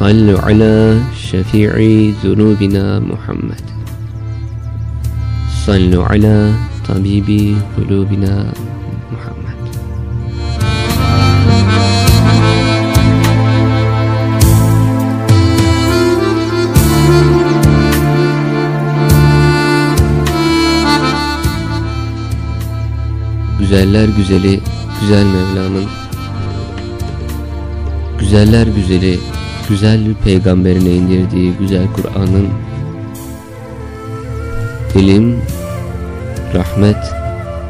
صلوا على شفيع ذنوبنا محمد صلوا على طبيب قلوبنا محمد Güzeller güzeli güzel Mevlam'ın Güzeller güzeli güzel bir peygamberine indirdiği güzel Kur'an'ın ilim, rahmet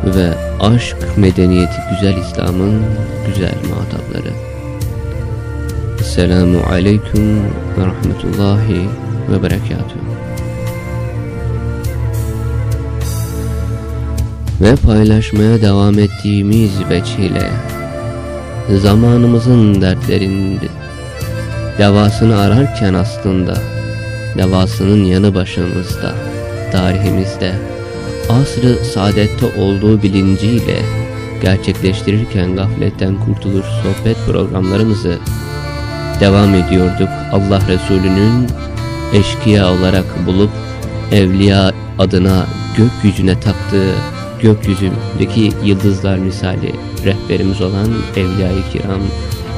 ve aşk medeniyeti güzel İslam'ın güzel muhatapları. Esselamu Aleyküm ve Rahmetullahi ve Berekatuhu. Ve paylaşmaya devam ettiğimiz veçile zamanımızın dertlerinde Devasını ararken aslında Devasının yanı başımızda Tarihimizde Asrı saadette olduğu bilinciyle Gerçekleştirirken gafletten kurtulur sohbet programlarımızı Devam ediyorduk. Allah Resulü'nün eşkıya olarak bulup Evliya adına gökyüzüne taktığı gökyüzündeki yıldızlar misali rehberimiz olan Evliya-i Kiram,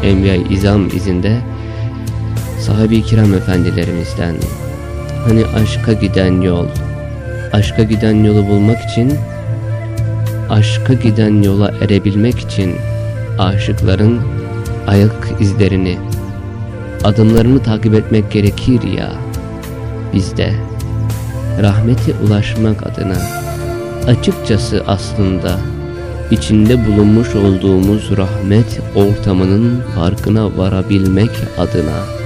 Enbiya-i İzam izinde sahabi kiram efendilerimizden hani aşka giden yol aşka giden yolu bulmak için aşka giden yola erebilmek için aşıkların ayak izlerini adımlarını takip etmek gerekir ya bizde rahmete ulaşmak adına açıkçası aslında içinde bulunmuş olduğumuz rahmet ortamının farkına varabilmek adına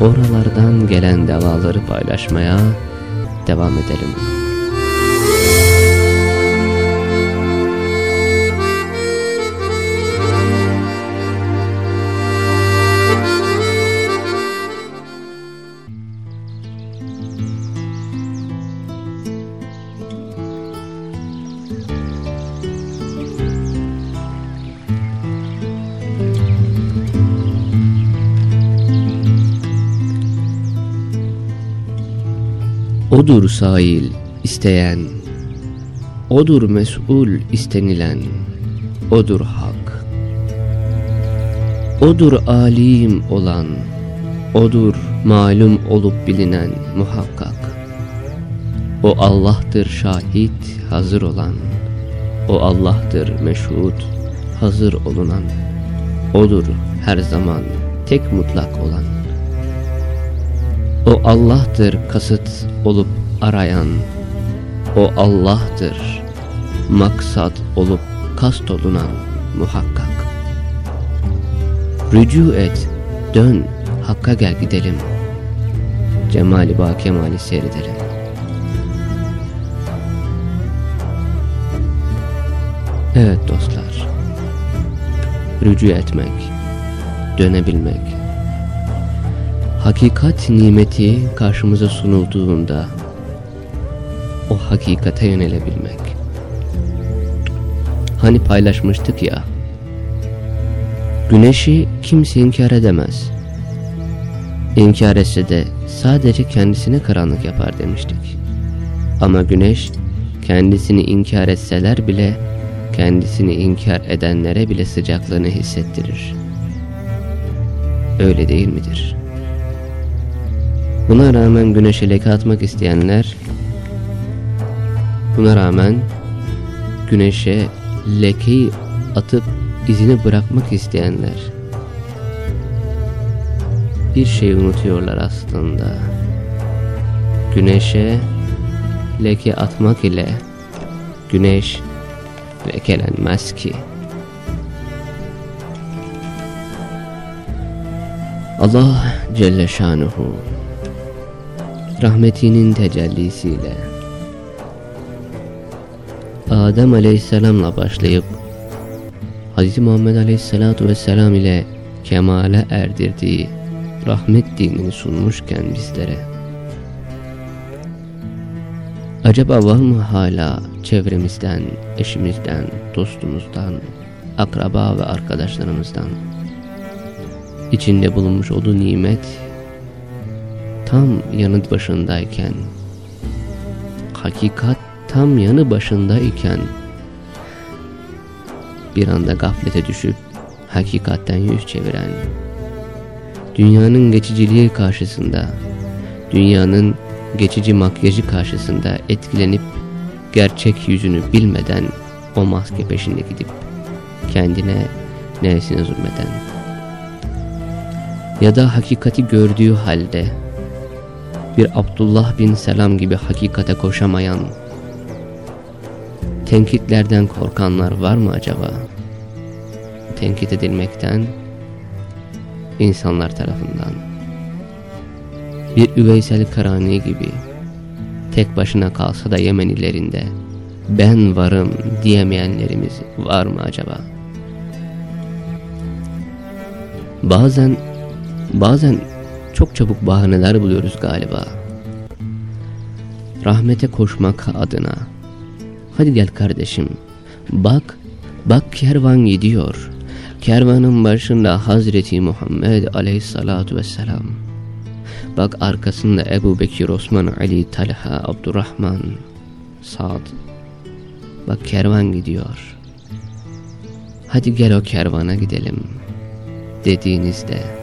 oralardan gelen devaları paylaşmaya devam edelim. Odur sail isteyen, odur mesul istenilen, odur hak. Odur alim olan, odur malum olup bilinen muhakkak. O Allah'tır şahit hazır olan, o Allah'tır meşhud hazır olunan, odur her zaman tek mutlak olan. O Allah'tır kasıt olup arayan. O Allah'tır maksat olup kast olunan muhakkak. Rücu et, dön, Hakk'a gel gidelim. Cemali ba kemali seyredelim. Evet dostlar, rücu etmek, dönebilmek, hakikat nimeti karşımıza sunulduğunda o hakikate yönelebilmek. Hani paylaşmıştık ya, güneşi kimse inkar edemez. İnkar etse de sadece kendisine karanlık yapar demiştik. Ama güneş kendisini inkar etseler bile kendisini inkar edenlere bile sıcaklığını hissettirir. Öyle değil midir? Buna rağmen güneşe leke atmak isteyenler Buna rağmen güneşe lekeyi atıp izini bırakmak isteyenler bir şey unutuyorlar aslında. Güneşe leke atmak ile güneş lekelenmez ki. Allah Celle Şanuhu rahmetinin tecellisiyle Adem Aleyhisselam'la başlayıp Hz. Muhammed Aleyhisselatu Vesselam ile kemale erdirdiği rahmet dinini sunmuşken bizlere acaba var mı hala çevremizden, eşimizden, dostumuzdan, akraba ve arkadaşlarımızdan içinde bulunmuş olduğu nimet tam yanı başındayken hakikat tam yanı başındayken bir anda gaflete düşüp hakikatten yüz çeviren dünyanın geçiciliği karşısında dünyanın geçici makyajı karşısında etkilenip gerçek yüzünü bilmeden o maske peşinde gidip kendine nefsine zulmeden ya da hakikati gördüğü halde bir Abdullah bin Selam gibi hakikate koşamayan tenkitlerden korkanlar var mı acaba? Tenkit edilmekten insanlar tarafından bir Üveysel Karani gibi tek başına kalsa da Yemenilerinde ben varım diyemeyenlerimiz var mı acaba? Bazen bazen çok çabuk bahaneler buluyoruz galiba. Rahmete koşmak adına. Hadi gel kardeşim. Bak, bak kervan gidiyor. Kervanın başında Hazreti Muhammed aleyhissalatu vesselam. Bak arkasında Ebu Bekir, Osman, Ali, Talha, Abdurrahman, Sa'd. Bak kervan gidiyor. Hadi gel o kervana gidelim dediğinizde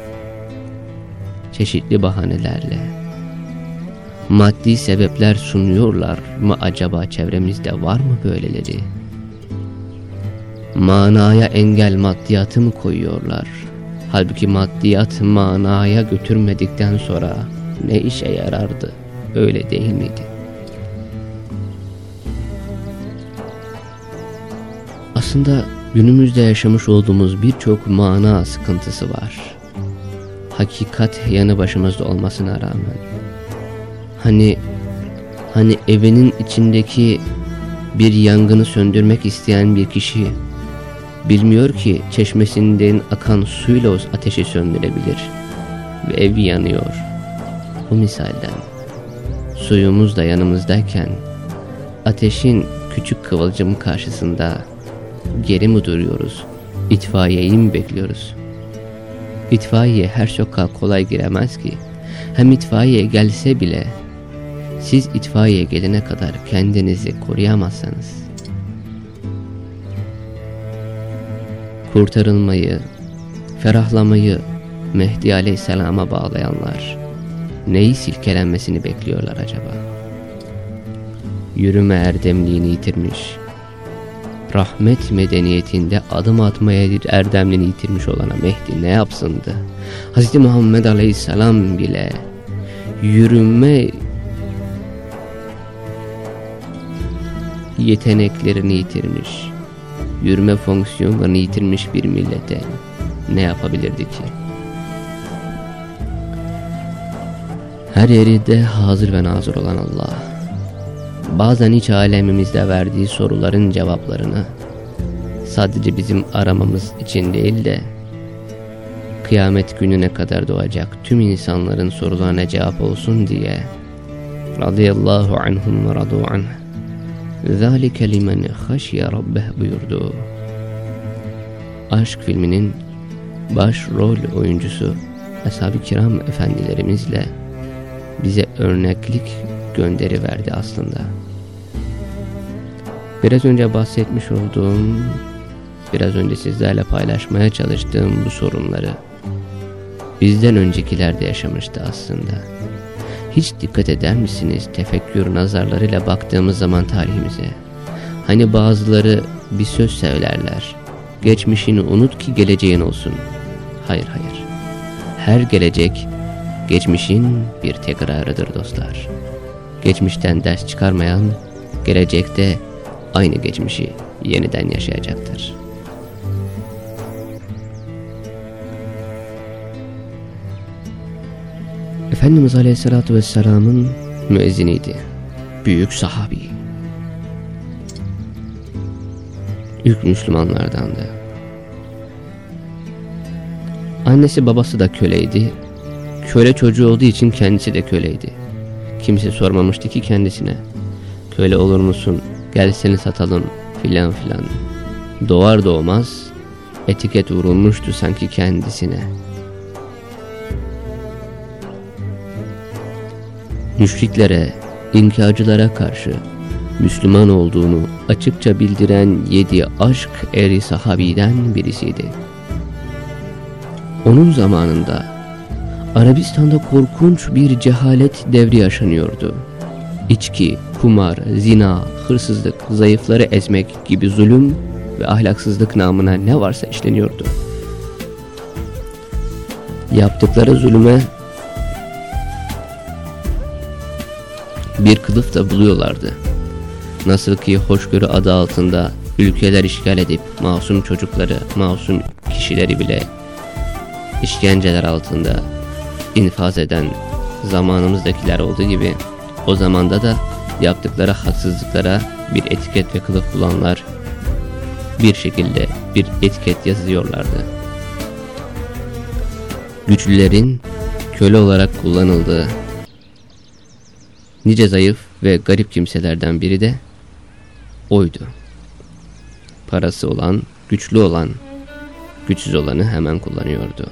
çeşitli bahanelerle maddi sebepler sunuyorlar mı acaba çevremizde var mı böyleleri? Manaya engel maddiyatı mı koyuyorlar? Halbuki maddiyat manaya götürmedikten sonra ne işe yarardı? Öyle değil miydi? Aslında günümüzde yaşamış olduğumuz birçok mana sıkıntısı var hakikat yanı başımızda olmasına rağmen hani hani evinin içindeki bir yangını söndürmek isteyen bir kişi bilmiyor ki çeşmesinden akan suyla o ateşi söndürebilir ve ev yanıyor. Bu misalden suyumuz da yanımızdayken ateşin küçük kıvılcımı karşısında geri mi duruyoruz? İtfaiyeyi mi bekliyoruz? İtfaiye her sokağa kolay giremez ki. Hem itfaiye gelse bile siz itfaiye gelene kadar kendinizi koruyamazsanız kurtarılmayı, ferahlamayı Mehdi Aleyhisselam'a bağlayanlar neyi silkelenmesini bekliyorlar acaba? Yürüme erdemliğini yitirmiş, rahmet medeniyetinde adım atmaya erdemliğini yitirmiş olana Mehdi ne yapsındı? Hz. Muhammed Aleyhisselam bile yürüme yeteneklerini yitirmiş, yürüme fonksiyonlarını yitirmiş bir millete ne yapabilirdi ki? Her yerde hazır ve nazır olan Allah bazen iç alemimizde verdiği soruların cevaplarını sadece bizim aramamız için değil de kıyamet gününe kadar doğacak tüm insanların sorularına cevap olsun diye radıyallahu anhum ve radu anh ذَٰلِكَ لِمَنْ خَشْيَ رَبَّهِ buyurdu. Aşk filminin baş rol oyuncusu Ashab-ı Kiram efendilerimizle bize örneklik gönderi verdi aslında. Biraz önce bahsetmiş olduğum, biraz önce sizlerle paylaşmaya çalıştığım bu sorunları bizden öncekiler de yaşamıştı aslında. Hiç dikkat eder misiniz tefekkür nazarlarıyla baktığımız zaman tarihimize? Hani bazıları bir söz söylerler. Geçmişini unut ki geleceğin olsun. Hayır hayır. Her gelecek geçmişin bir tekrarıdır dostlar. Geçmişten ders çıkarmayan gelecekte aynı geçmişi yeniden yaşayacaktır. Efendimiz Aleyhisselatü Vesselam'ın müezziniydi. Büyük sahabi. İlk Müslümanlardandı. Annesi babası da köleydi. Köle çocuğu olduğu için kendisi de köleydi. Kimse sormamıştı ki kendisine. Köle olur musun? Gel seni satalım filan filan. Doğar doğmaz etiket vurulmuştu sanki kendisine. Müşriklere, inkarcılara karşı Müslüman olduğunu açıkça bildiren yedi aşk eri sahabiden birisiydi. Onun zamanında Arabistan'da korkunç bir cehalet devri yaşanıyordu. İçki, kumar, zina, hırsızlık, zayıfları ezmek gibi zulüm ve ahlaksızlık namına ne varsa işleniyordu. Yaptıkları zulüme bir kılıf da buluyorlardı. Nasıl ki hoşgörü adı altında ülkeler işgal edip masum çocukları, masum kişileri bile işkenceler altında infaz eden zamanımızdakiler olduğu gibi o zamanda da yaptıkları haksızlıklara bir etiket ve kılıf bulanlar bir şekilde bir etiket yazıyorlardı. Güçlülerin köle olarak kullanıldığı nice zayıf ve garip kimselerden biri de oydu. Parası olan, güçlü olan, güçsüz olanı hemen kullanıyordu.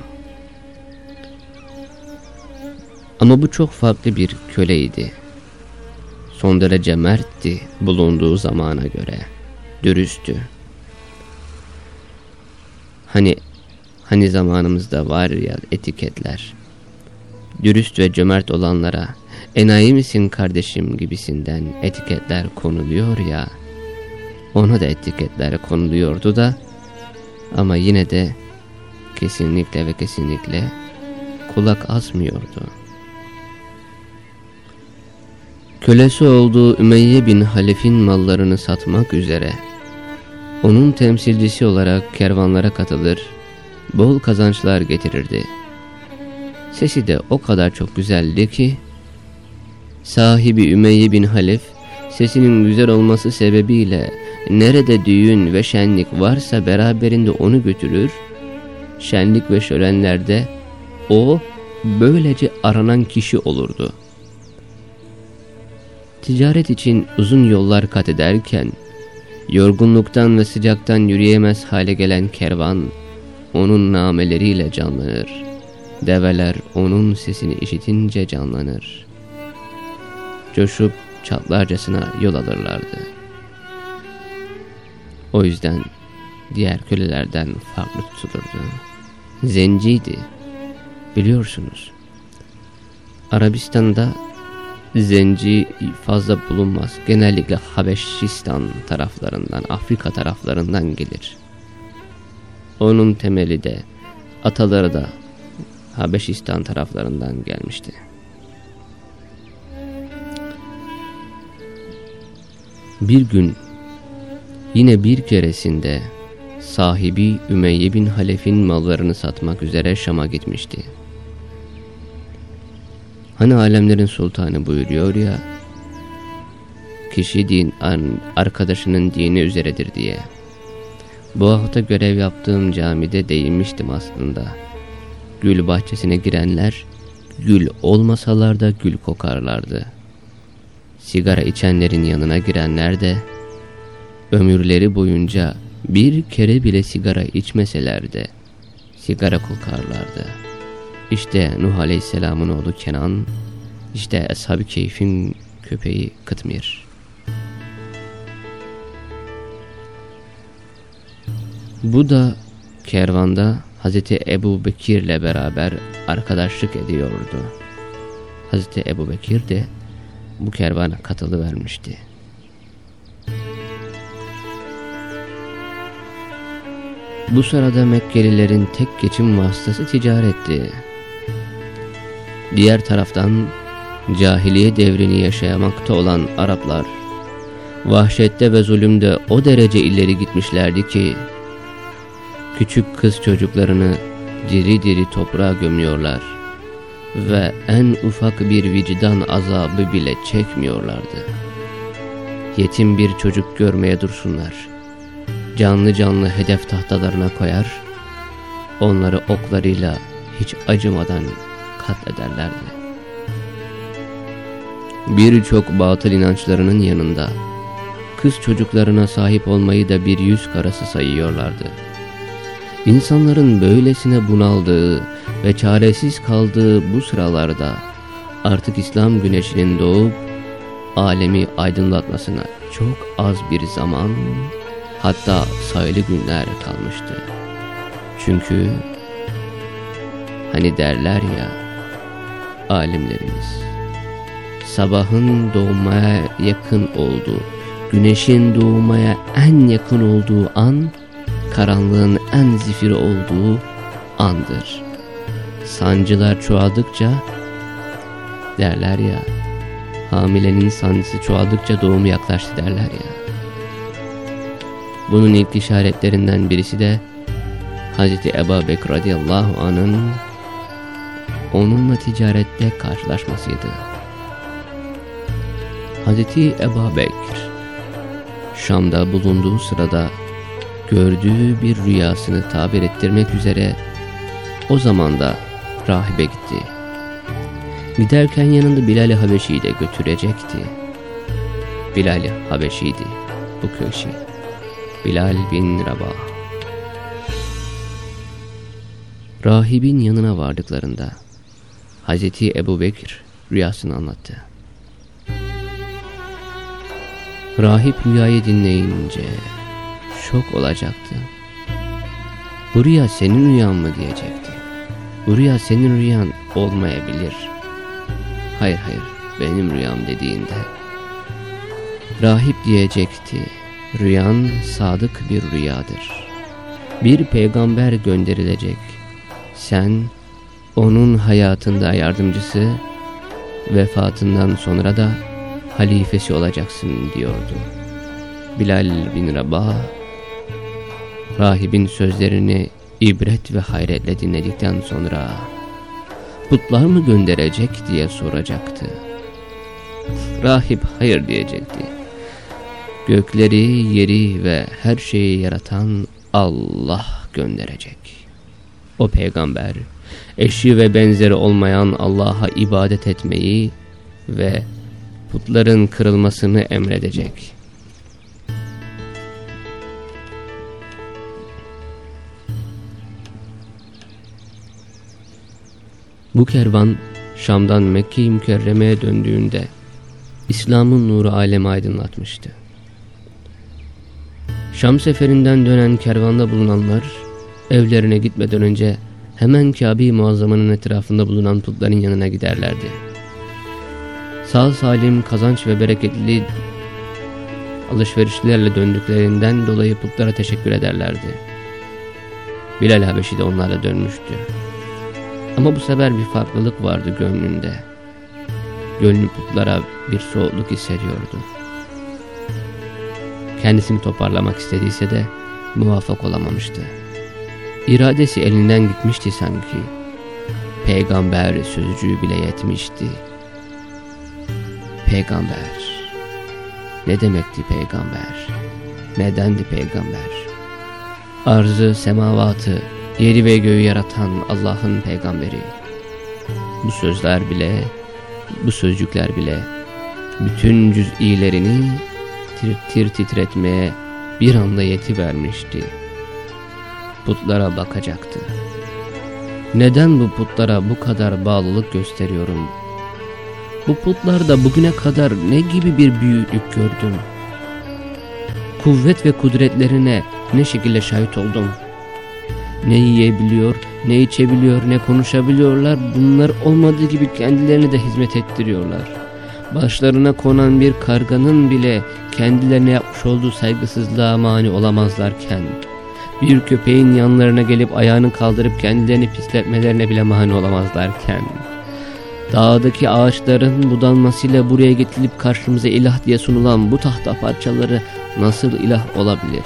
Ama bu çok farklı bir köleydi. Son derece mertti bulunduğu zamana göre. Dürüsttü. Hani hani zamanımızda var ya etiketler. Dürüst ve cömert olanlara enayi misin kardeşim gibisinden etiketler konuluyor ya. Ona da etiketler konuluyordu da ama yine de kesinlikle ve kesinlikle kulak asmıyordu. Kölesi olduğu Ümeyye bin Halef'in mallarını satmak üzere onun temsilcisi olarak kervanlara katılır, bol kazançlar getirirdi. Sesi de o kadar çok güzeldi ki, sahibi Ümeyye bin Halef, sesinin güzel olması sebebiyle nerede düğün ve şenlik varsa beraberinde onu götürür, şenlik ve şölenlerde o böylece aranan kişi olurdu. Ticaret için uzun yollar kat ederken, yorgunluktan ve sıcaktan yürüyemez hale gelen kervan, onun nameleriyle canlanır. Develer onun sesini işitince canlanır. Coşup çatlarcasına yol alırlardı. O yüzden diğer kölelerden farklı tutulurdu. Zenciydi, biliyorsunuz. Arabistan'da zenci fazla bulunmaz. Genellikle Habeşistan taraflarından, Afrika taraflarından gelir. Onun temeli de, ataları da Habeşistan taraflarından gelmişti. Bir gün yine bir keresinde sahibi Ümeyye bin Halef'in mallarını satmak üzere Şam'a gitmişti. Hani alemlerin sultanı buyuruyor ya, kişi din arkadaşının dini üzeredir diye. Bu hafta görev yaptığım camide değinmiştim aslında. Gül bahçesine girenler, gül olmasalar da gül kokarlardı. Sigara içenlerin yanına girenler de, ömürleri boyunca bir kere bile sigara içmeseler de, sigara kokarlardı.'' İşte Nuh Aleyhisselam'ın oğlu Kenan, işte Ashab-ı Keyf'in köpeği Kıtmir. Bu da kervanda Hazreti Ebu Bekir'le beraber arkadaşlık ediyordu. Hazreti Ebu Bekir de bu kervana katılı vermişti. Bu sırada Mekkelilerin tek geçim vasıtası ticaretti. Diğer taraftan cahiliye devrini yaşayamakta olan Araplar vahşette ve zulümde o derece ileri gitmişlerdi ki küçük kız çocuklarını diri diri toprağa gömüyorlar. ve en ufak bir vicdan azabı bile çekmiyorlardı. Yetim bir çocuk görmeye dursunlar. Canlı canlı hedef tahtalarına koyar, onları oklarıyla hiç acımadan katlederlerdi. Birçok batıl inançlarının yanında kız çocuklarına sahip olmayı da bir yüz karası sayıyorlardı. İnsanların böylesine bunaldığı ve çaresiz kaldığı bu sıralarda artık İslam güneşinin doğup alemi aydınlatmasına çok az bir zaman hatta sayılı günler kalmıştı. Çünkü hani derler ya alimlerimiz sabahın doğmaya yakın olduğu, güneşin doğmaya en yakın olduğu an, karanlığın en zifiri olduğu andır. Sancılar çoğaldıkça, derler ya, hamilenin sancısı çoğaldıkça doğum yaklaştı derler ya. Bunun ilk işaretlerinden birisi de Hz. Ebu Bekir radıyallahu anın onunla ticarette karşılaşmasıydı. Hazreti Ebu Bekir Şam'da bulunduğu sırada gördüğü bir rüyasını tabir ettirmek üzere o zaman da rahibe gitti. Giderken yanında Bilal-i Habeşi'yi de götürecekti. Bilal-i Habeşi'ydi bu kişi. Bilal bin Rabah. Rahibin yanına vardıklarında Hazreti Ebu Bekir rüyasını anlattı. Rahip rüyayı dinleyince şok olacaktı. Bu rüya senin rüyan mı diyecekti. Bu rüya senin rüyan olmayabilir. Hayır hayır benim rüyam dediğinde. Rahip diyecekti. Rüyan sadık bir rüyadır. Bir peygamber gönderilecek. Sen onun hayatında yardımcısı, vefatından sonra da halifesi olacaksın diyordu. Bilal bin Rabah, rahibin sözlerini ibret ve hayretle dinledikten sonra putlar mı gönderecek diye soracaktı. Rahip hayır diyecekti. Gökleri, yeri ve her şeyi yaratan Allah gönderecek. O peygamber, eşi ve benzeri olmayan Allah'a ibadet etmeyi ve putların kırılmasını emredecek. Bu kervan Şam'dan Mekke-i Mükerreme'ye döndüğünde İslam'ın nuru alemi aydınlatmıştı. Şam seferinden dönen kervanda bulunanlar evlerine gitmeden önce hemen Kabe-i Muazzama'nın etrafında bulunan putların yanına giderlerdi sağ salim kazanç ve bereketli alışverişlerle döndüklerinden dolayı putlara teşekkür ederlerdi. Bilal Habeşi de onlarla dönmüştü. Ama bu sefer bir farklılık vardı gönlünde. Gönlü putlara bir soğukluk hissediyordu. Kendisini toparlamak istediyse de muvaffak olamamıştı. İradesi elinden gitmişti sanki. Peygamber sözcüğü bile yetmişti. Peygamber. Ne demekti peygamber? Nedendi peygamber? Arzı, semavatı, yeri ve göğü yaratan Allah'ın peygamberi. Bu sözler bile, bu sözcükler bile bütün cüz'ilerini tir tir titretmeye bir anda yeti vermişti. Putlara bakacaktı. Neden bu putlara bu kadar bağlılık gösteriyorum bu putlarda bugüne kadar ne gibi bir büyüklük gördüm? Kuvvet ve kudretlerine ne şekilde şahit oldum? Ne yiyebiliyor, ne içebiliyor, ne konuşabiliyorlar bunlar olmadığı gibi kendilerine de hizmet ettiriyorlar. Başlarına konan bir karganın bile kendilerine yapmış olduğu saygısızlığa mani olamazlarken, bir köpeğin yanlarına gelip ayağını kaldırıp kendilerini pisletmelerine bile mani olamazlarken, Dağdaki ağaçların budanmasıyla buraya getirilip karşımıza ilah diye sunulan bu tahta parçaları nasıl ilah olabilir?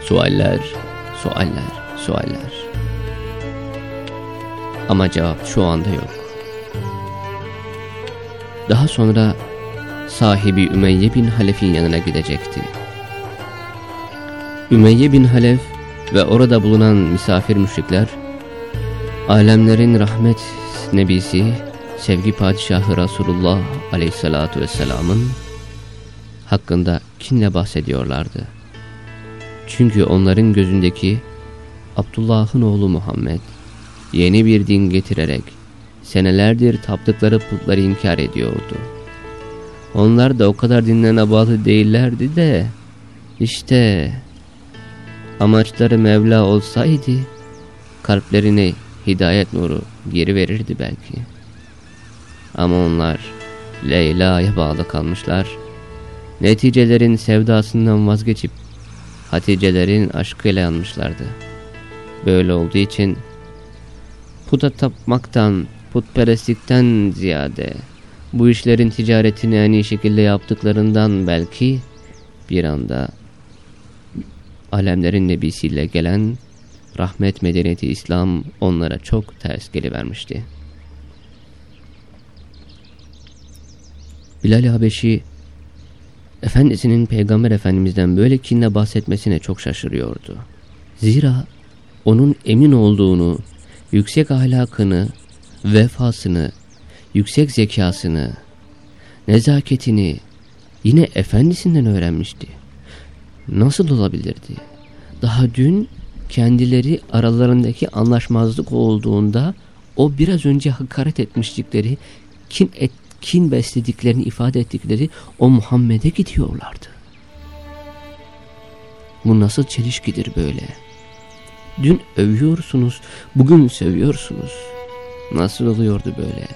Sualler, sualler, sualler. Ama cevap şu anda yok. Daha sonra sahibi Ümeyye bin Halef'in yanına gidecekti. Ümeyye bin Halef ve orada bulunan misafir müşrikler, alemlerin rahmet nebisi, sevgi padişahı Resulullah aleyhissalatu vesselamın hakkında kinle bahsediyorlardı. Çünkü onların gözündeki Abdullah'ın oğlu Muhammed yeni bir din getirerek senelerdir taptıkları putları inkar ediyordu. Onlar da o kadar dinlerine bağlı değillerdi de işte amaçları Mevla olsaydı kalplerine hidayet nuru geri verirdi belki. Ama onlar Leyla'ya bağlı kalmışlar. Neticelerin sevdasından vazgeçip Haticelerin aşkıyla yanmışlardı. Böyle olduğu için puta tapmaktan, putperestlikten ziyade bu işlerin ticaretini en iyi şekilde yaptıklarından belki bir anda alemlerin nebisiyle gelen rahmet medeniyeti İslam onlara çok ters gelivermişti. Bilal Habeşi Efendisinin Peygamber Efendimiz'den böyle kinle bahsetmesine çok şaşırıyordu. Zira onun emin olduğunu, yüksek ahlakını, vefasını, yüksek zekasını, nezaketini yine efendisinden öğrenmişti. Nasıl olabilirdi? Daha dün kendileri aralarındaki anlaşmazlık olduğunda o biraz önce hakaret etmiştikleri, kin, et, kin beslediklerini ifade ettikleri o Muhammed'e gidiyorlardı. Bu nasıl çelişkidir böyle? Dün övüyorsunuz, bugün sövüyorsunuz. Nasıl oluyordu böyle?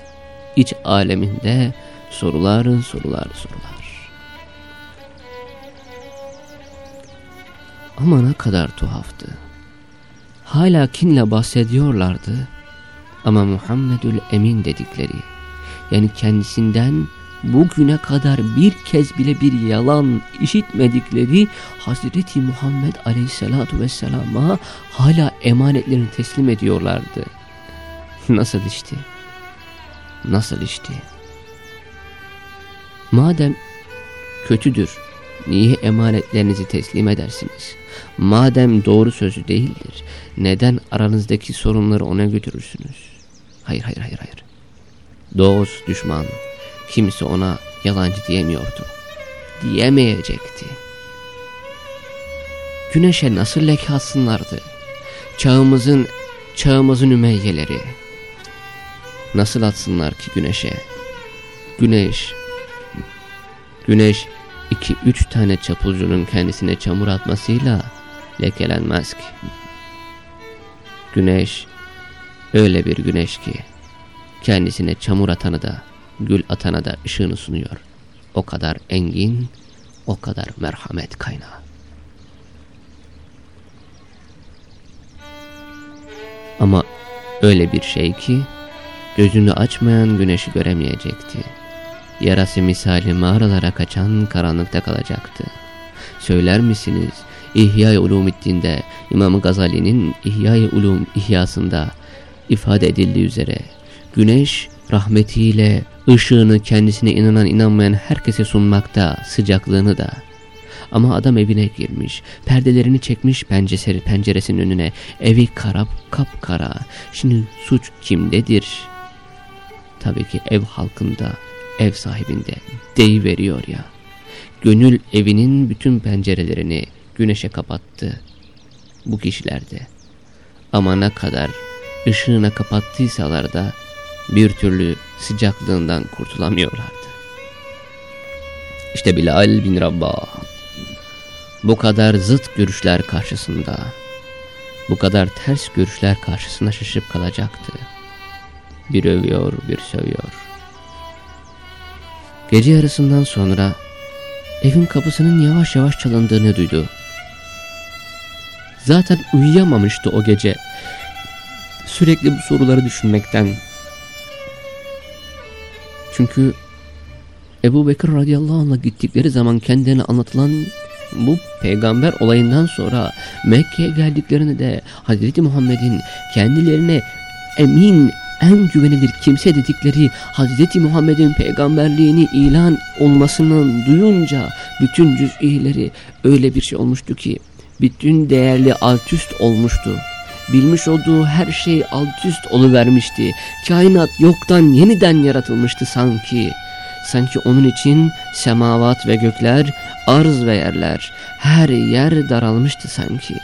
İç aleminde soruların sorular sorular. Ama ne kadar tuhaftı. Hala kinle bahsediyorlardı ama Muhammedül Emin dedikleri yani kendisinden bugüne kadar bir kez bile bir yalan işitmedikleri Hazreti Muhammed Aleyhisselatü Vesselam'a hala emanetlerini teslim ediyorlardı. Nasıl işti? Nasıl işti? Madem kötüdür, niye emanetlerinizi teslim edersiniz? Madem doğru sözü değildir, neden aranızdaki sorunları ona götürürsünüz? Hayır, hayır, hayır, hayır. Dost, düşman, kimse ona yalancı diyemiyordu. Diyemeyecekti. Güneşe nasıl leke atsınlardı? Çağımızın, çağımızın ümeyyeleri. Nasıl atsınlar ki güneşe? Güneş, güneş iki üç tane çapulcunun kendisine çamur atmasıyla lekelenmez ki. Güneş öyle bir güneş ki kendisine çamur atanı da gül atana da ışığını sunuyor. O kadar engin, o kadar merhamet kaynağı. Ama öyle bir şey ki gözünü açmayan güneşi göremeyecekti. Yarası misali mağaralara kaçan karanlıkta kalacaktı. Söyler misiniz İhya-i Ulumiddin'de İmam Gazali'nin İhya-i Ulum İhyasında ifade edildiği üzere güneş rahmetiyle ışığını kendisine inanan inanmayan herkese sunmakta sıcaklığını da. Ama adam evine girmiş, perdelerini çekmiş pencere, penceresinin önüne, evi karap kapkara. Şimdi suç kimdedir? Tabii ki ev halkında, ev sahibinde veriyor ya. Gönül evinin bütün pencerelerini güneşe kapattı. Bu kişilerde. Ama ne kadar ışığına kapattıysalar da bir türlü sıcaklığından kurtulamıyorlardı. İşte Bilal bin Rabah bu kadar zıt görüşler karşısında, bu kadar ters görüşler karşısında şaşıp kalacaktı. Bir övüyor, bir sövüyor. Gece yarısından sonra evin kapısının yavaş yavaş çalındığını duydu. Zaten uyuyamamıştı o gece. Sürekli bu soruları düşünmekten, çünkü Ebu Bekir radıyallahu anh'la gittikleri zaman kendilerine anlatılan bu peygamber olayından sonra Mekke'ye geldiklerini de Hazreti Muhammed'in kendilerine emin en güvenilir kimse dedikleri Hazreti Muhammed'in peygamberliğini ilan olmasından duyunca bütün cüz'ileri öyle bir şey olmuştu ki bütün değerli alt üst olmuştu. Bilmiş olduğu her şey alt üst oluvermişti. Kainat yoktan yeniden yaratılmıştı sanki. Sanki onun için semavat ve gökler, arz ve yerler, her yer daralmıştı sanki.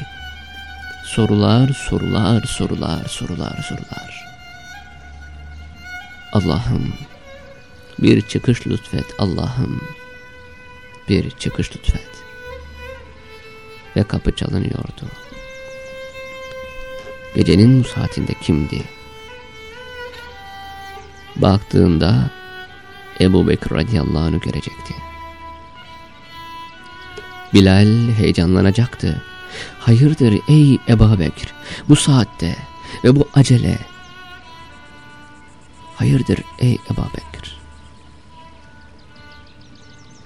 Sorular, sorular, sorular, sorular, sorular. Allah'ım bir çıkış lütfet Allah'ım bir çıkış lütfet. Ve kapı çalınıyordu. Gecenin bu saatinde kimdi? Baktığında Ebu Bekir radıyallahu anh'ı görecekti. Bilal heyecanlanacaktı. Hayırdır ey Ebu Bekir bu saatte ve bu acele. Hayırdır ey Ebu Bekir.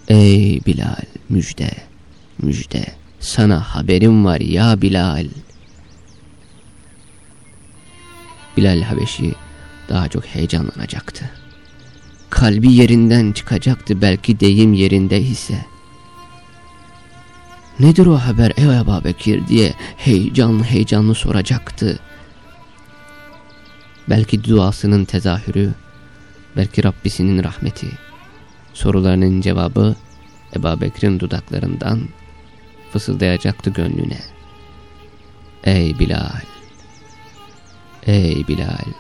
Ey Bilal müjde müjde sana haberim var ya Bilal. Bilal Habeşi daha çok heyecanlanacaktı. Kalbi yerinden çıkacaktı belki deyim yerinde ise. Nedir o haber ey Ebu Bekir diye heyecanlı heyecanlı soracaktı. Belki duasının tezahürü, belki Rabbisinin rahmeti. Sorularının cevabı Ebu Bekir'in dudaklarından fısıldayacaktı gönlüne. Ey Bilal! Ey Bilal!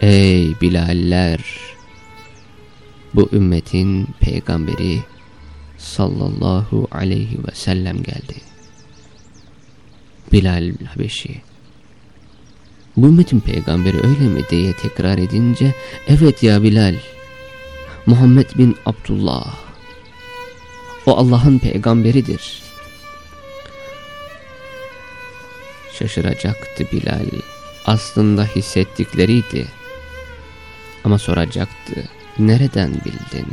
Ey Bilaller! Bu ümmetin peygamberi sallallahu aleyhi ve sellem geldi. Bilal Habeşi. Bu ümmetin peygamberi öyle mi diye tekrar edince evet ya Bilal. Muhammed bin Abdullah. O Allah'ın peygamberidir. Şaşıracaktı Bilal. Aslında hissettikleriydi. Ama soracaktı. Nereden bildin?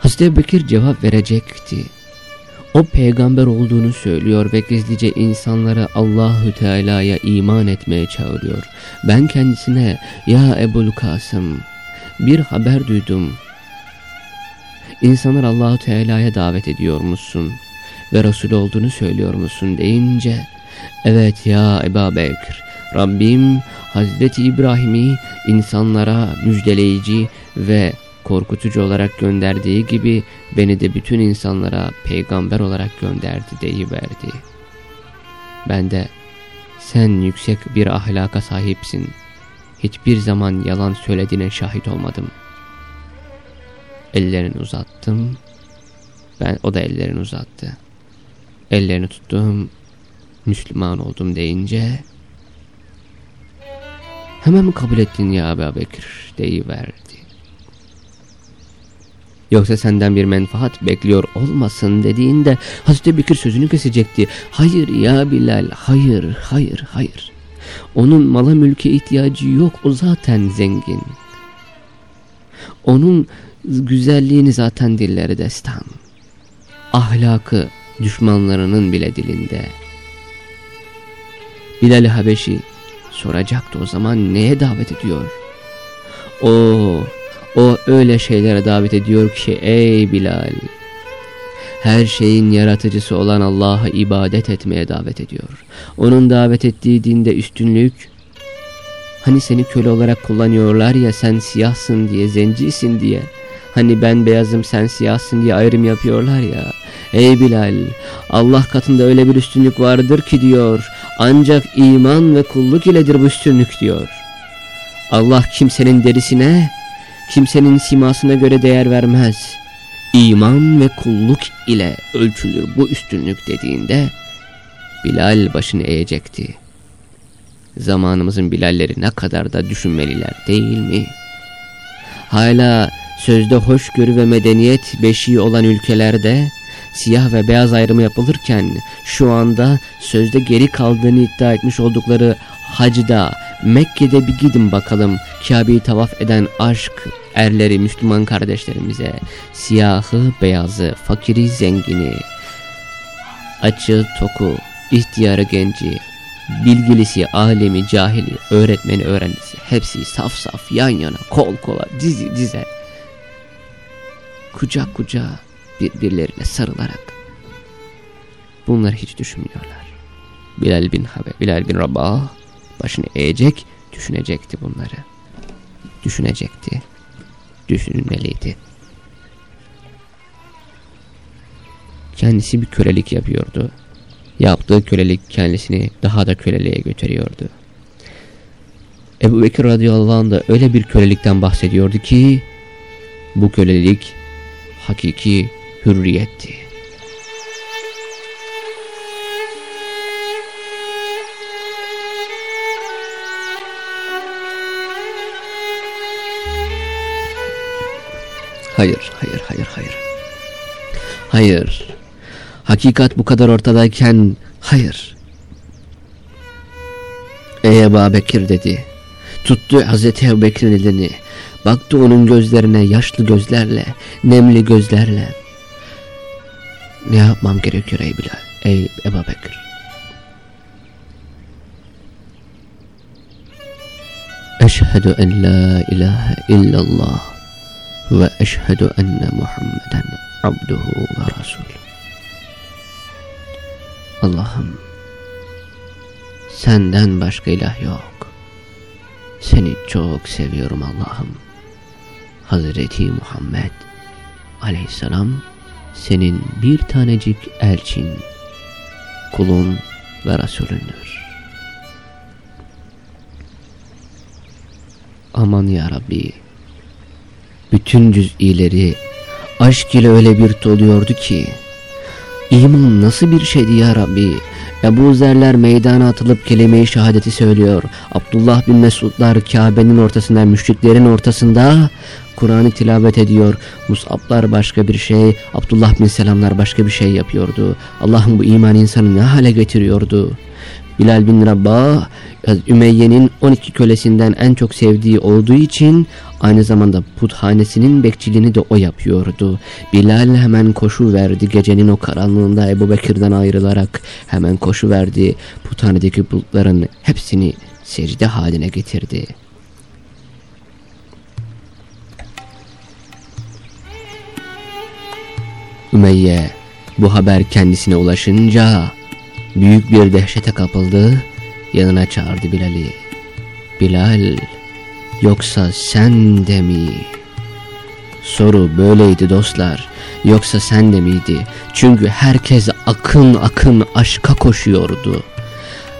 Hazreti Bekir cevap verecekti. O peygamber olduğunu söylüyor ve gizlice insanlara Allahü Teala'ya iman etmeye çağırıyor. Ben kendisine ya Ebul Kasım bir haber duydum. İnsanlar Allahü Teala'ya davet ediyor musun ve Resul olduğunu söylüyor musun deyince evet ya Ebu Bekir Rabbim Hazreti İbrahim'i insanlara müjdeleyici ve korkutucu olarak gönderdiği gibi beni de bütün insanlara peygamber olarak gönderdi deyiverdi. Ben de sen yüksek bir ahlaka sahipsin. Hiçbir zaman yalan söylediğine şahit olmadım. Ellerini uzattım. Ben o da ellerini uzattı. Ellerini tuttum. Müslüman oldum deyince hemen mi kabul ettin ya Ebu Bekir deyiverdi. Yoksa senden bir menfaat bekliyor olmasın dediğinde Hazreti Bekir sözünü kesecekti. Hayır ya Bilal, hayır, hayır, hayır. Onun mala mülke ihtiyacı yok, o zaten zengin. Onun güzelliğini zaten dilleri destan. Ahlakı düşmanlarının bile dilinde. Bilal Habeşi soracaktı o zaman neye davet ediyor? O o öyle şeylere davet ediyor ki ey Bilal. Her şeyin yaratıcısı olan Allah'a ibadet etmeye davet ediyor. Onun davet ettiği dinde üstünlük, hani seni köle olarak kullanıyorlar ya sen siyahsın diye, zencisin diye. Hani ben beyazım sen siyahsın diye ayrım yapıyorlar ya. Ey Bilal Allah katında öyle bir üstünlük vardır ki diyor. Ancak iman ve kulluk iledir bu üstünlük diyor. Allah kimsenin derisine kimsenin simasına göre değer vermez. İman ve kulluk ile ölçülür bu üstünlük dediğinde Bilal başını eğecekti. Zamanımızın Bilalleri ne kadar da düşünmeliler değil mi? Hala sözde hoşgörü ve medeniyet beşiği olan ülkelerde siyah ve beyaz ayrımı yapılırken şu anda sözde geri kaldığını iddia etmiş oldukları hacda Mekke'de bir gidin bakalım Kabe'yi tavaf eden aşk erleri Müslüman kardeşlerimize. Siyahı beyazı fakiri zengini. Açı toku ihtiyarı genci bilgilisi, alemi, cahili, öğretmeni, öğrencisi. Hepsi saf saf yan yana, kol kola, dizi dize kucak kucağa birbirlerine sarılarak bunları hiç düşünmüyorlar. Bilal bin Habe, Bilal bin Rabah başını eğecek, düşünecekti bunları. Düşünecekti. Düşünmeliydi. Kendisi bir kölelik yapıyordu. Yaptığı kölelik kendisini daha da köleliğe götürüyordu. Ebu Bekir radıyallahu anh da öyle bir kölelikten bahsediyordu ki bu kölelik hakiki hürriyetti. Hayır, hayır, hayır, hayır. Hayır. Hakikat bu kadar ortadayken hayır. Ey Ebu Bekir dedi. Tuttu Hazreti Ebu Bekir'in elini. Baktı onun gözlerine yaşlı gözlerle, nemli gözlerle. Ne yapmam gerekiyor ey Bilal, ey Ebu Bekir? Eşhedü en la ilahe illallah ve eşhedü enne Muhammeden abduhu ve rasulü. Allah'ım senden başka ilah yok. Seni çok seviyorum Allah'ım. Hazreti Muhammed aleyhisselam senin bir tanecik elçin, kulun ve Resulündür. Aman ya Rabbi, bütün cüz'ileri aşk ile öyle bir doluyordu ki, iman nasıl bir şeydi ya Rabbi, Ebu Zerler meydana atılıp kelime-i şehadeti söylüyor. Abdullah bin Mesudlar Kabe'nin ortasında, müşriklerin ortasında Kur'an'ı tilavet ediyor. Musablar başka bir şey, Abdullah bin Selamlar başka bir şey yapıyordu. Allah'ın bu iman insanı ne hale getiriyordu? Bilal bin Rabah Ümeyye'nin 12 kölesinden en çok sevdiği olduğu için aynı zamanda puthanesinin bekçiliğini de o yapıyordu. Bilal hemen koşu verdi gecenin o karanlığında Ebu Bekir'den ayrılarak hemen koşu verdi. Puthanedeki bulutların hepsini secde haline getirdi. Ümeyye bu haber kendisine ulaşınca büyük bir dehşete kapıldı, yanına çağırdı Bilal'i. Bilal, yoksa sen de mi? Soru böyleydi dostlar. Yoksa sen de miydi? Çünkü herkes akın akın aşka koşuyordu.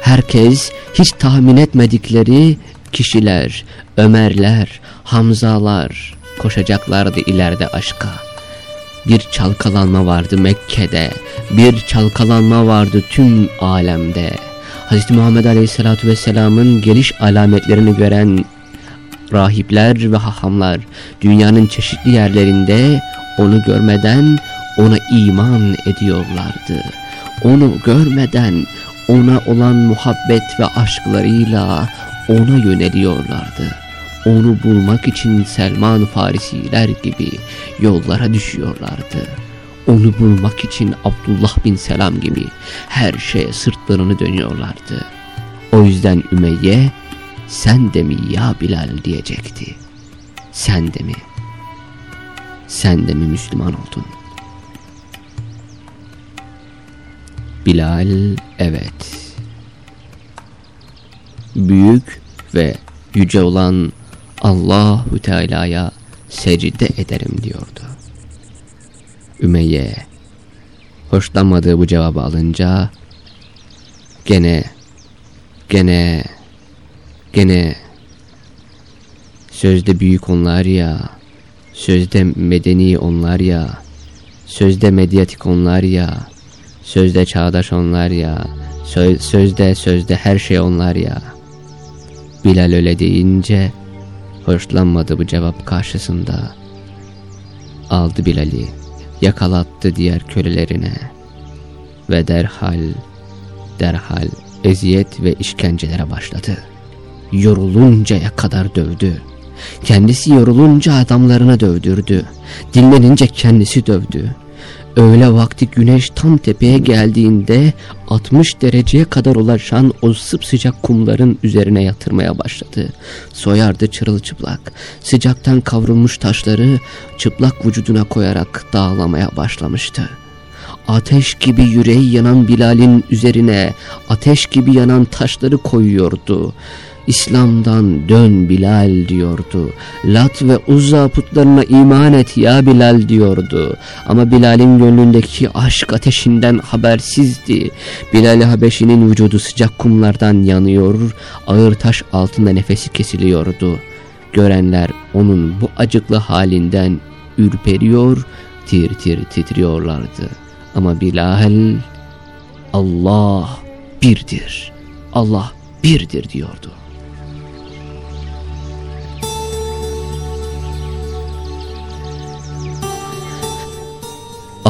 Herkes hiç tahmin etmedikleri kişiler, Ömerler, Hamzalar koşacaklardı ileride aşka bir çalkalanma vardı Mekke'de, bir çalkalanma vardı tüm alemde. Hz. Muhammed Aleyhisselatü Vesselam'ın geliş alametlerini gören rahipler ve hahamlar dünyanın çeşitli yerlerinde onu görmeden ona iman ediyorlardı. Onu görmeden ona olan muhabbet ve aşklarıyla ona yöneliyorlardı onu bulmak için Selman Farisiler gibi yollara düşüyorlardı. Onu bulmak için Abdullah bin Selam gibi her şeye sırtlarını dönüyorlardı. O yüzden Ümeyye sen de mi ya Bilal diyecekti. Sen de mi? Sen de mi Müslüman oldun? Bilal evet. Büyük ve yüce olan Allahu Teala'ya secde ederim diyordu. Ümeyye hoşlanmadığı bu cevabı alınca gene gene gene sözde büyük onlar ya sözde medeni onlar ya sözde medyatik onlar ya sözde çağdaş onlar ya söz, sözde sözde her şey onlar ya Bilal öyle deyince Hoşlanmadı bu cevap karşısında. Aldı Bilal'i, yakalattı diğer kölelerine ve derhal, derhal eziyet ve işkencelere başladı. Yoruluncaya kadar dövdü. Kendisi yorulunca adamlarına dövdürdü. Dinlenince kendisi dövdü. Öğle vakti güneş tam tepeye geldiğinde 60 dereceye kadar ulaşan o sıcak kumların üzerine yatırmaya başladı. Soyardı çırılçıplak. Sıcaktan kavrulmuş taşları çıplak vücuduna koyarak dağlamaya başlamıştı. Ateş gibi yüreği yanan Bilal'in üzerine ateş gibi yanan taşları koyuyordu. İslam'dan dön Bilal diyordu. Lat ve Uzza putlarına iman et ya Bilal diyordu. Ama Bilal'in gönlündeki aşk ateşinden habersizdi. Bilal Habeşi'nin vücudu sıcak kumlardan yanıyor, ağır taş altında nefesi kesiliyordu. Görenler onun bu acıklı halinden ürperiyor, tir tir titriyorlardı. Ama Bilal Allah birdir, Allah birdir diyordu.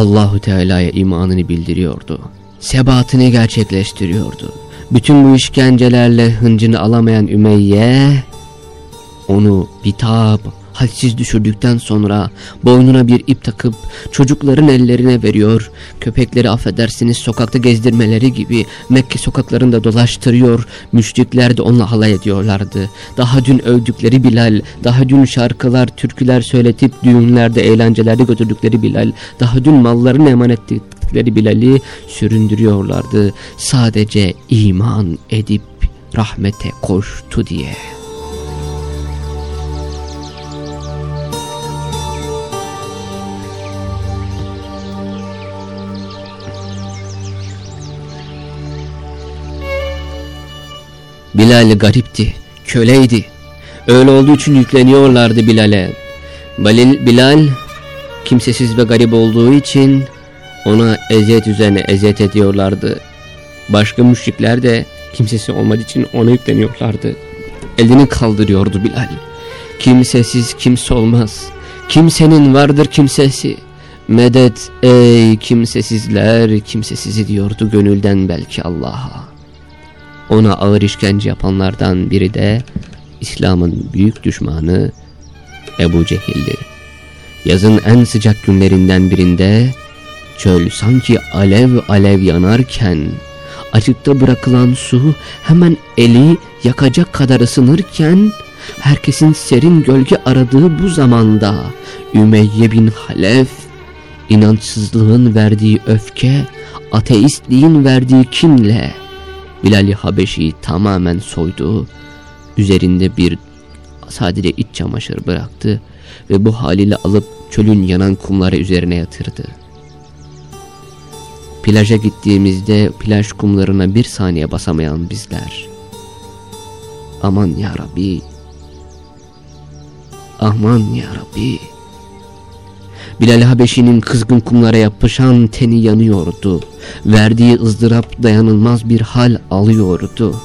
Allahu Teala'ya imanını bildiriyordu. Sebatını gerçekleştiriyordu. Bütün bu işkencelerle hıncını alamayan Ümeyye onu bitap, halsiz düşürdükten sonra boynuna bir ip takıp çocukların ellerine veriyor. Köpekleri affedersiniz sokakta gezdirmeleri gibi Mekke sokaklarında dolaştırıyor. Müşrikler de onunla halay ediyorlardı. Daha dün övdükleri Bilal, daha dün şarkılar, türküler söyletip düğünlerde, eğlencelerde götürdükleri Bilal, daha dün mallarını emanet ettikleri Bilal'i süründürüyorlardı. Sadece iman edip rahmete koştu diye. Bilal garipti, köleydi. Öyle olduğu için yükleniyorlardı Bilal'e. Balil, Bilal kimsesiz ve garip olduğu için ona eziyet üzerine eziyet ediyorlardı. Başka müşrikler de kimsesi olmadığı için ona yükleniyorlardı. Elini kaldırıyordu Bilal. Kimsesiz kimse olmaz. Kimsenin vardır kimsesi. Medet ey kimsesizler kimsesizi diyordu gönülden belki Allah'a. Ona ağır işkence yapanlardan biri de İslam'ın büyük düşmanı Ebu Cehil'di. Yazın en sıcak günlerinden birinde çöl sanki alev alev yanarken açıkta bırakılan su hemen eli yakacak kadar ısınırken herkesin serin gölge aradığı bu zamanda Ümeyye bin Halef inançsızlığın verdiği öfke ateistliğin verdiği kinle Bilal-i Habeşi'yi tamamen soydu. Üzerinde bir sadece iç çamaşır bıraktı ve bu haliyle alıp çölün yanan kumları üzerine yatırdı. Plaja gittiğimizde plaj kumlarına bir saniye basamayan bizler. Aman ya Rabbi. Aman ya Rabbi. Bilal Habeşi'nin kızgın kumlara yapışan teni yanıyordu. Verdiği ızdırap dayanılmaz bir hal alıyordu.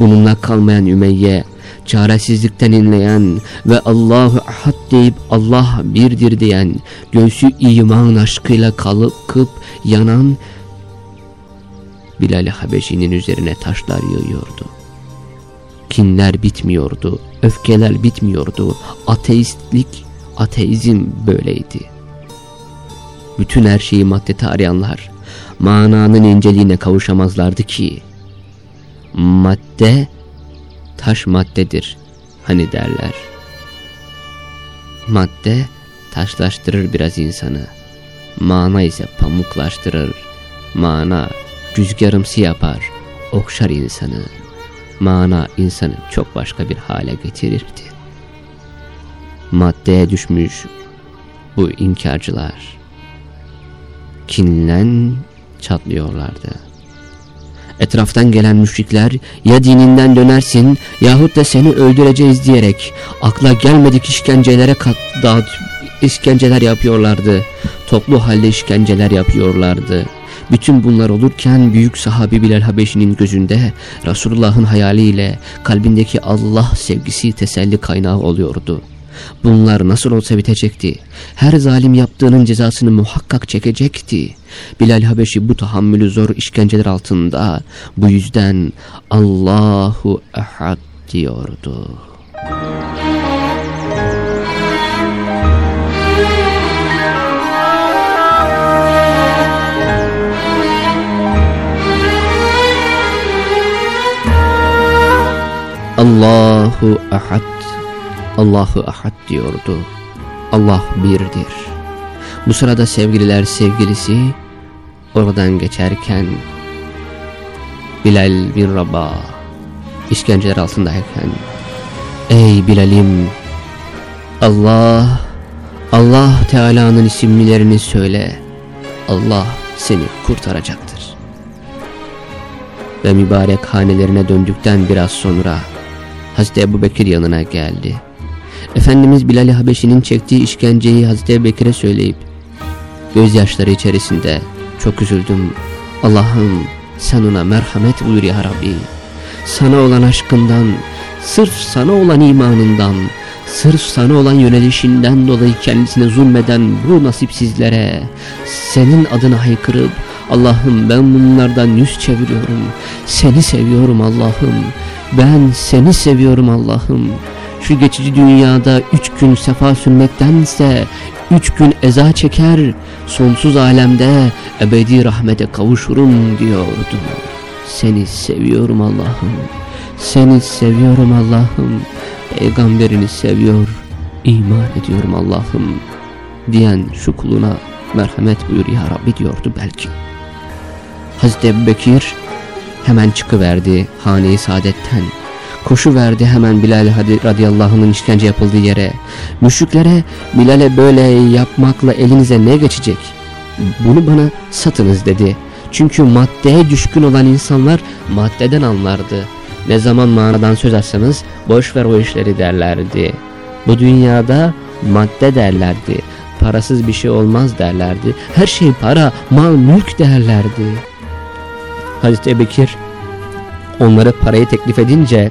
Bununla kalmayan Ümeyye, çaresizlikten inleyen ve Allahu Ahad deyip Allah birdir diyen, göğsü iman aşkıyla kalıp yanan Bilal Habeşi'nin üzerine taşlar yığıyordu. Kinler bitmiyordu, öfkeler bitmiyordu, ateistlik ateizm böyleydi. Bütün her şeyi maddete arayanlar mananın inceliğine kavuşamazlardı ki madde taş maddedir hani derler. Madde taşlaştırır biraz insanı. Mana ise pamuklaştırır. Mana rüzgarımsı yapar, okşar insanı. Mana insanı çok başka bir hale getirirdi maddeye düşmüş bu inkarcılar kinlen çatlıyorlardı. Etraftan gelen müşrikler ya dininden dönersin yahut da seni öldüreceğiz diyerek akla gelmedik işkencelere kat, dağıt, işkenceler yapıyorlardı. Toplu halde işkenceler yapıyorlardı. Bütün bunlar olurken büyük sahabi Bilal Habeşi'nin gözünde Resulullah'ın hayaliyle kalbindeki Allah sevgisi teselli kaynağı oluyordu. Bunlar nasıl olsa bitecekti. Her zalim yaptığının cezasını muhakkak çekecekti. Bilal Habeşi bu tahammülü zor işkenceler altında bu yüzden Allahu Ehad diyordu. Allahu ahad, Allahu ahad diyordu. Allah birdir. Bu sırada sevgililer sevgilisi oradan geçerken Bilal bin Rabah işkenceler altındayken Ey Bilal'im Allah Allah Teala'nın isimlerini söyle Allah seni kurtaracaktır. Ve mübarek hanelerine döndükten biraz sonra Hazreti Ebu Bekir yanına geldi. Efendimiz Bilal-i Habeşi'nin çektiği işkenceyi Hazreti Bekir'e söyleyip gözyaşları içerisinde çok üzüldüm. Allah'ım sen ona merhamet buyur ya Rabbi. Sana olan aşkından, sırf sana olan imanından, sırf sana olan yönelişinden dolayı kendisine zulmeden bu nasipsizlere senin adına haykırıp Allah'ım ben bunlardan yüz çeviriyorum. Seni seviyorum Allah'ım. Ben seni seviyorum Allah'ım. Şu geçici dünyada üç gün sefa sürmektense üç gün eza çeker, sonsuz alemde ebedi rahmete kavuşurum diyordu. Seni seviyorum Allah'ım. Seni seviyorum Allah'ım. Peygamberini seviyor, iman ediyorum Allah'ım. Diyen şu kuluna merhamet buyur ya Rabbi diyordu belki. Hazreti Bekir hemen çıkıverdi hane-i saadetten. Koşu verdi hemen Bilal radıyallahu anh'ın işkence yapıldığı yere. Müşriklere Bilal'e böyle yapmakla elinize ne geçecek? Bunu bana satınız dedi. Çünkü maddeye düşkün olan insanlar maddeden anlardı. Ne zaman manadan söz açsanız boş ver o işleri derlerdi. Bu dünyada madde derlerdi. Parasız bir şey olmaz derlerdi. Her şey para, mal, mülk derlerdi. Hazreti Bekir onlara parayı teklif edince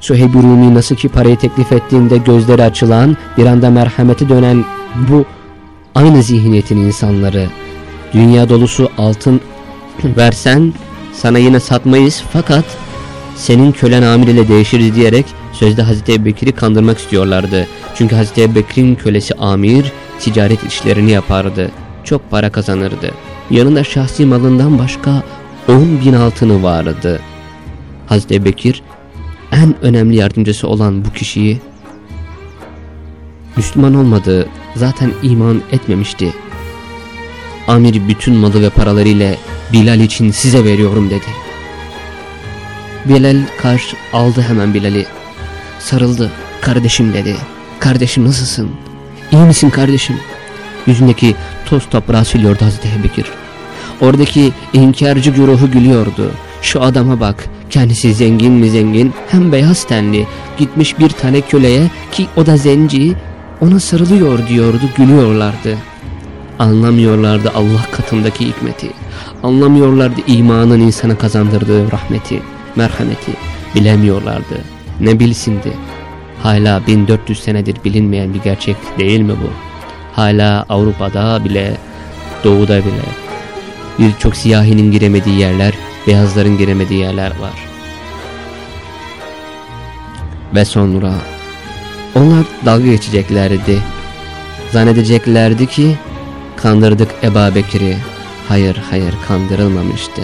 Suheyb Rumi nasıl ki parayı teklif ettiğinde gözleri açılan bir anda merhameti dönen bu aynı zihniyetin insanları dünya dolusu altın versen sana yine satmayız fakat senin kölen amir ile değişiriz diyerek sözde Hazreti Ebubekir'i kandırmak istiyorlardı. Çünkü Hazreti Ebubekir'in kölesi amir ticaret işlerini yapardı. Çok para kazanırdı. Yanında şahsi malından başka 10 bin altını vardı. Hazreti Bekir en önemli yardımcısı olan bu kişiyi Müslüman olmadı zaten iman etmemişti. Amir bütün malı ve paraları ile Bilal için size veriyorum dedi. Bilal karşı aldı hemen Bilal'i. Sarıldı. Kardeşim dedi. Kardeşim nasılsın? İyi misin kardeşim? Yüzündeki toz toprağı siliyordu Hazreti Bekir. Oradaki inkarcı güruhu gülüyordu. Şu adama bak kendisi zengin mi zengin hem beyaz tenli gitmiş bir tane köleye ki o da zenci ona sarılıyor diyordu gülüyorlardı. Anlamıyorlardı Allah katındaki hikmeti. Anlamıyorlardı imanın insana kazandırdığı rahmeti, merhameti. Bilemiyorlardı. Ne bilsindi. Hala 1400 senedir bilinmeyen bir gerçek değil mi bu? Hala Avrupa'da bile, Doğu'da bile birçok siyahinin giremediği yerler, beyazların giremediği yerler var. Ve sonra onlar dalga geçeceklerdi. Zannedeceklerdi ki kandırdık Eba Bekir'i. Hayır hayır kandırılmamıştı.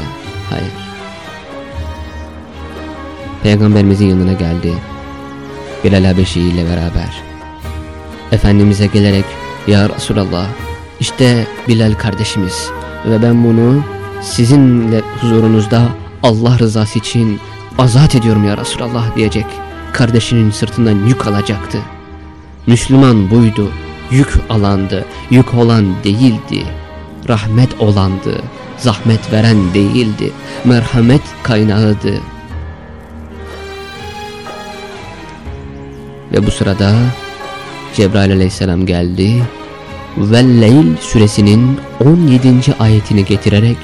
Hayır. Peygamberimizin yanına geldi. Bilal Habeşi ile beraber. Efendimiz'e gelerek Ya Resulallah işte Bilal kardeşimiz ve ben bunu sizinle huzurunuzda Allah rızası için azat ediyorum ya Resulallah diyecek. Kardeşinin sırtından yük alacaktı. Müslüman buydu. Yük alandı. Yük olan değildi. Rahmet olandı. Zahmet veren değildi. Merhamet kaynağıydı. Ve bu sırada Cebrail aleyhisselam geldi ve Leyl suresinin 17. ayetini getirerek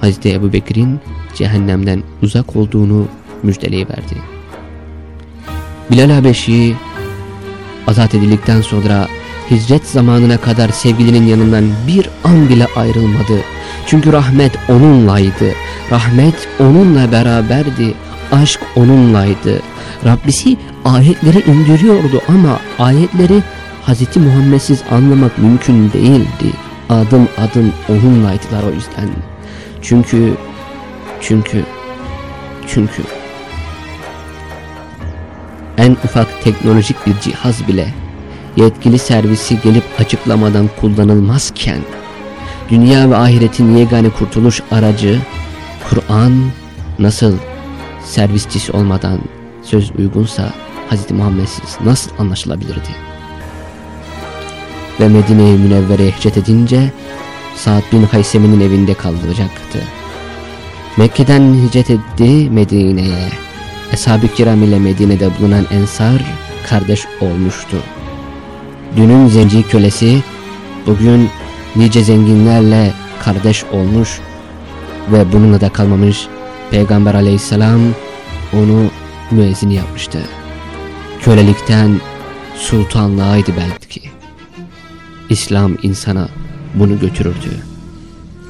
Hazreti Ebu Bekir'in cehennemden uzak olduğunu müjdeleyiverdi. Bilal Habeşi azat edildikten sonra hicret zamanına kadar sevgilinin yanından bir an bile ayrılmadı. Çünkü rahmet onunlaydı. Rahmet onunla beraberdi. Aşk onunlaydı. Rabbisi ayetleri indiriyordu ama ayetleri Hz. Muhammedsiz anlamak mümkün değildi. Adım adım onunlaydılar o yüzden. Çünkü, çünkü, çünkü en ufak teknolojik bir cihaz bile yetkili servisi gelip açıklamadan kullanılmazken dünya ve ahiretin yegane kurtuluş aracı Kur'an nasıl servisçisi olmadan söz uygunsa Hz. Muhammed'siz nasıl anlaşılabilirdi? Ve Medine-i Münevvere'ye hicret edince Sa'd bin Haysemin'in evinde kalacaktı. Mekke'den hicret etti Medine'ye. Eshab-ı kiram ile Medine'de bulunan Ensar kardeş olmuştu. Dünün zenci kölesi bugün nice zenginlerle kardeş olmuş ve bununla da kalmamış Peygamber aleyhisselam onu müezzini yapmıştı. Kölelikten sultanlığaydı belki. İslam insana bunu götürürdü.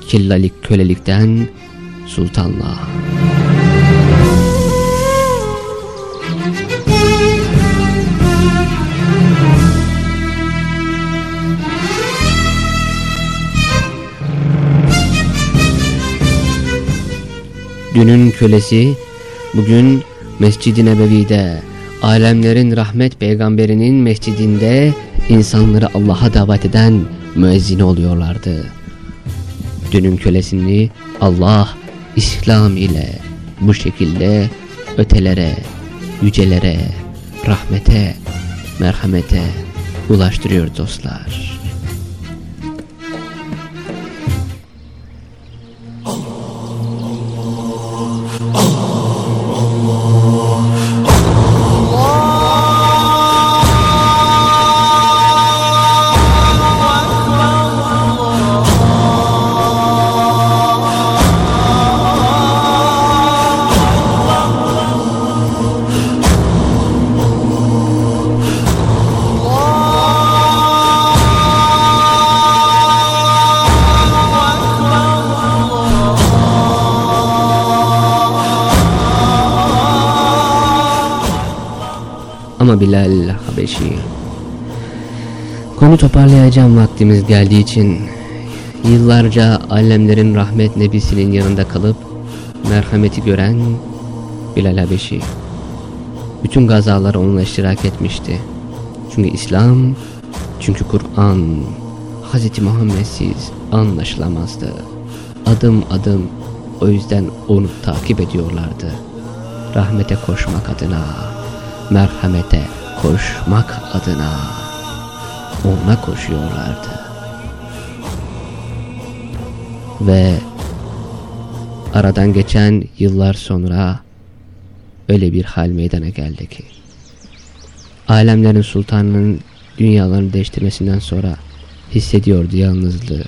Killalik kölelikten sultanlığa. Dünün kölesi bugün Mescid-i Nebevi'de, alemlerin rahmet peygamberinin mescidinde insanları Allah'a davet eden müezzini oluyorlardı. Dünün kölesini Allah İslam ile bu şekilde ötelere, yücelere, rahmete, merhamete ulaştırıyor dostlar. Ama Bilal Habeşi Konu toparlayacağım vaktimiz geldiği için Yıllarca alemlerin rahmet nebisinin yanında kalıp Merhameti gören Bilal Habeşi Bütün gazalara onunla iştirak etmişti. Çünkü İslam Çünkü Kur'an Hz. Muhammedsiz anlaşılamazdı. Adım adım o yüzden onu takip ediyorlardı. Rahmete koşmak adına merhamete koşmak adına ona koşuyorlardı. Ve aradan geçen yıllar sonra öyle bir hal meydana geldi ki alemlerin sultanının dünyalarını değiştirmesinden sonra hissediyordu yalnızlığı.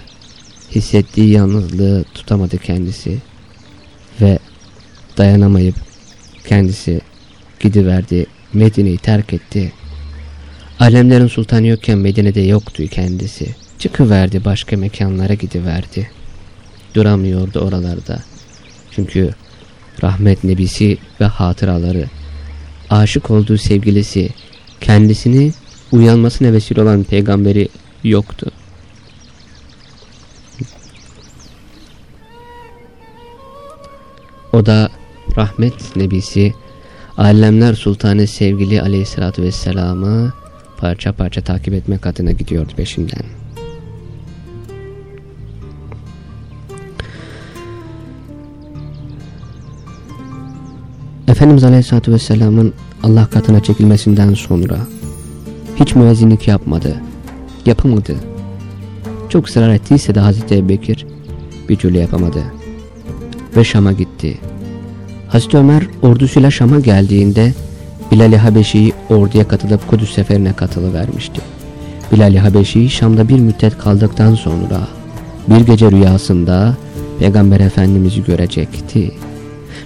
Hissettiği yalnızlığı tutamadı kendisi ve dayanamayıp kendisi gidiverdi Medine'yi terk etti. Alemlerin sultanı yokken Medine'de yoktu kendisi. Çıkıverdi başka mekanlara gidiverdi. Duramıyordu oralarda. Çünkü rahmet nebisi ve hatıraları, aşık olduğu sevgilisi, kendisini uyanmasına vesile olan peygamberi yoktu. O da rahmet nebisi Alemler Sultanı sevgili aleyhissalatü vesselam'ı parça parça takip etmek adına gidiyordu peşinden. Efendimiz Aleyhisselatü Vesselam'ın Allah katına çekilmesinden sonra hiç müezzinlik yapmadı, yapamadı. Çok ısrar ettiyse de Hazreti Ebubekir bir türlü yapamadı ve Şam'a gitti. Hazreti Ömer ordusuyla Şam'a geldiğinde Bilal-i Habeşi'yi orduya katılıp Kudüs seferine katılıvermişti. Bilal-i Habeşi Şam'da bir müddet kaldıktan sonra bir gece rüyasında Peygamber Efendimiz'i görecekti.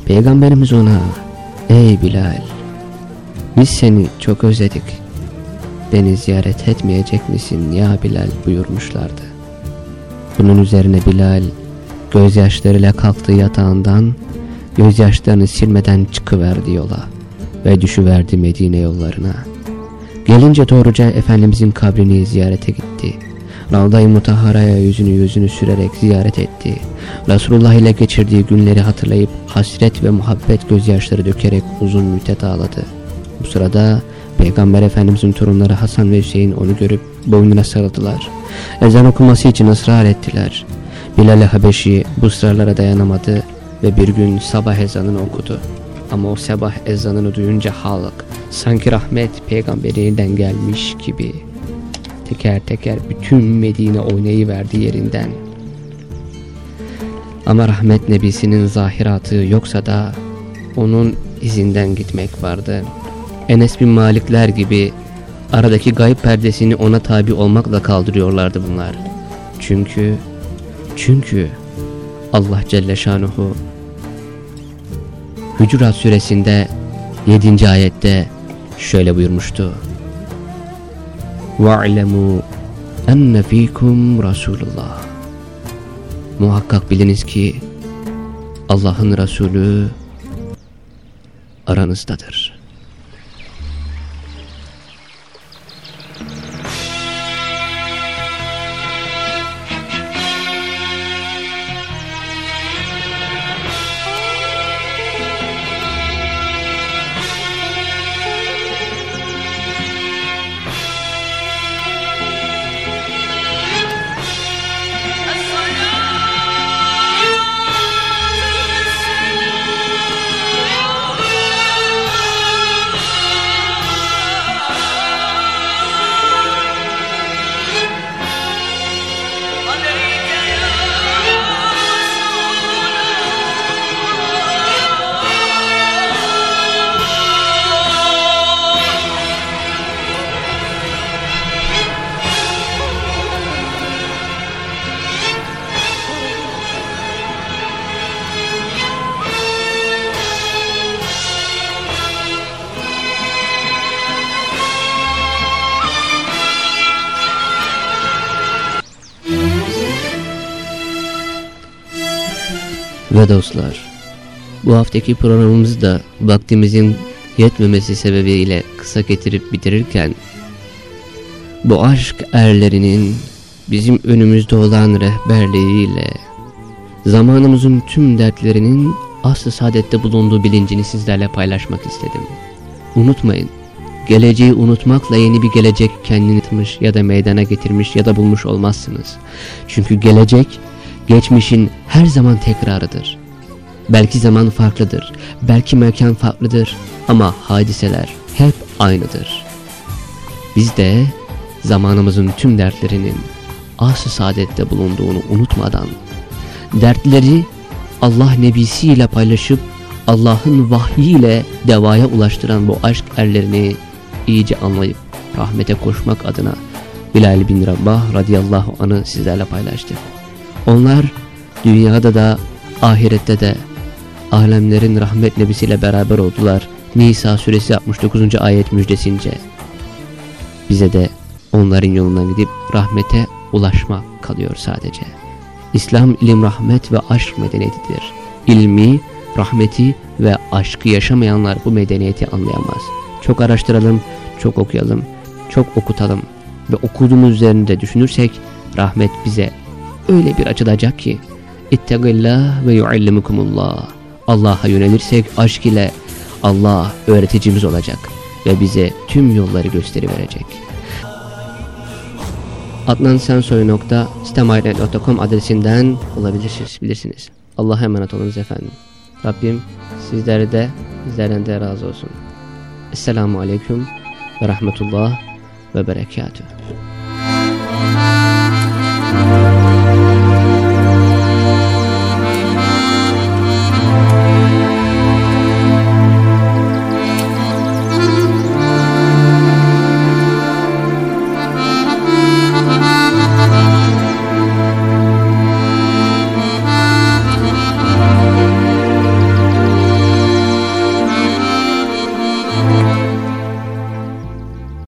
Peygamberimiz ona ''Ey Bilal, biz seni çok özledik. Beni ziyaret etmeyecek misin ya Bilal?'' buyurmuşlardı. Bunun üzerine Bilal gözyaşlarıyla kalktı yatağından Gözyaşlarını silmeden çıkıverdi yola ve düşüverdi Medine yollarına. Gelince doğruca Efendimizin kabrini ziyarete gitti. Ravda-i Mutahhara'ya yüzünü yüzünü sürerek ziyaret etti. Resulullah ile geçirdiği günleri hatırlayıp hasret ve muhabbet gözyaşları dökerek uzun müddet ağladı. Bu sırada Peygamber Efendimizin torunları Hasan ve Hüseyin onu görüp boynuna sarıldılar. Ezan okuması için ısrar ettiler. Bilal-i Habeşi bu ısrarlara dayanamadı ve bir gün sabah ezanını okudu. Ama o sabah ezanını duyunca halk sanki rahmet peygamberinden gelmiş gibi teker teker bütün Medine oynayıverdi yerinden. Ama rahmet nebisinin zahiratı yoksa da onun izinden gitmek vardı. Enes bin Malikler gibi aradaki gayb perdesini ona tabi olmakla kaldırıyorlardı bunlar. Çünkü, çünkü Allah Celle Şanuhu Hücurat suresinde 7. ayette şöyle buyurmuştu. وَاعْلَمُوا اَنَّ ف۪يكُمْ Resulullah. Muhakkak biliniz ki Allah'ın Resulü aranızdadır. Ve dostlar, bu haftaki programımızı da vaktimizin yetmemesi sebebiyle kısa getirip bitirirken, bu aşk erlerinin bizim önümüzde olan rehberliğiyle, zamanımızın tüm dertlerinin aslı saadette bulunduğu bilincini sizlerle paylaşmak istedim. Unutmayın, geleceği unutmakla yeni bir gelecek kendini tutmuş ya da meydana getirmiş ya da bulmuş olmazsınız. Çünkü gelecek, geçmişin her zaman tekrarıdır. Belki zaman farklıdır, belki mekan farklıdır ama hadiseler hep aynıdır. Biz de zamanımızın tüm dertlerinin as-ı saadette bulunduğunu unutmadan, dertleri Allah nebisiyle paylaşıp Allah'ın vahyiyle devaya ulaştıran bu aşk erlerini iyice anlayıp rahmete koşmak adına Bilal bin Rabbah radıyallahu anı sizlerle paylaştı. Onlar dünyada da ahirette de alemlerin rahmet nebisiyle beraber oldular. Nisa suresi 69. ayet müjdesince. Bize de onların yolundan gidip rahmete ulaşmak kalıyor sadece. İslam ilim rahmet ve aşk medeniyetidir. İlmi, rahmeti ve aşkı yaşamayanlar bu medeniyeti anlayamaz. Çok araştıralım, çok okuyalım, çok okutalım ve okuduğumuz üzerinde düşünürsek rahmet bize öyle bir açılacak ki İttegillah ve yuallimukumullah Allah'a yönelirsek aşk ile Allah öğreticimiz olacak ve bize tüm yolları gösteriverecek. adnansensoy.stemainet.com adresinden olabilirsiniz, bilirsiniz. Allah'a emanet olunuz efendim. Rabbim sizlere de bizlerden de razı olsun. Esselamu Aleyküm ve Rahmetullah ve Berekatuhu.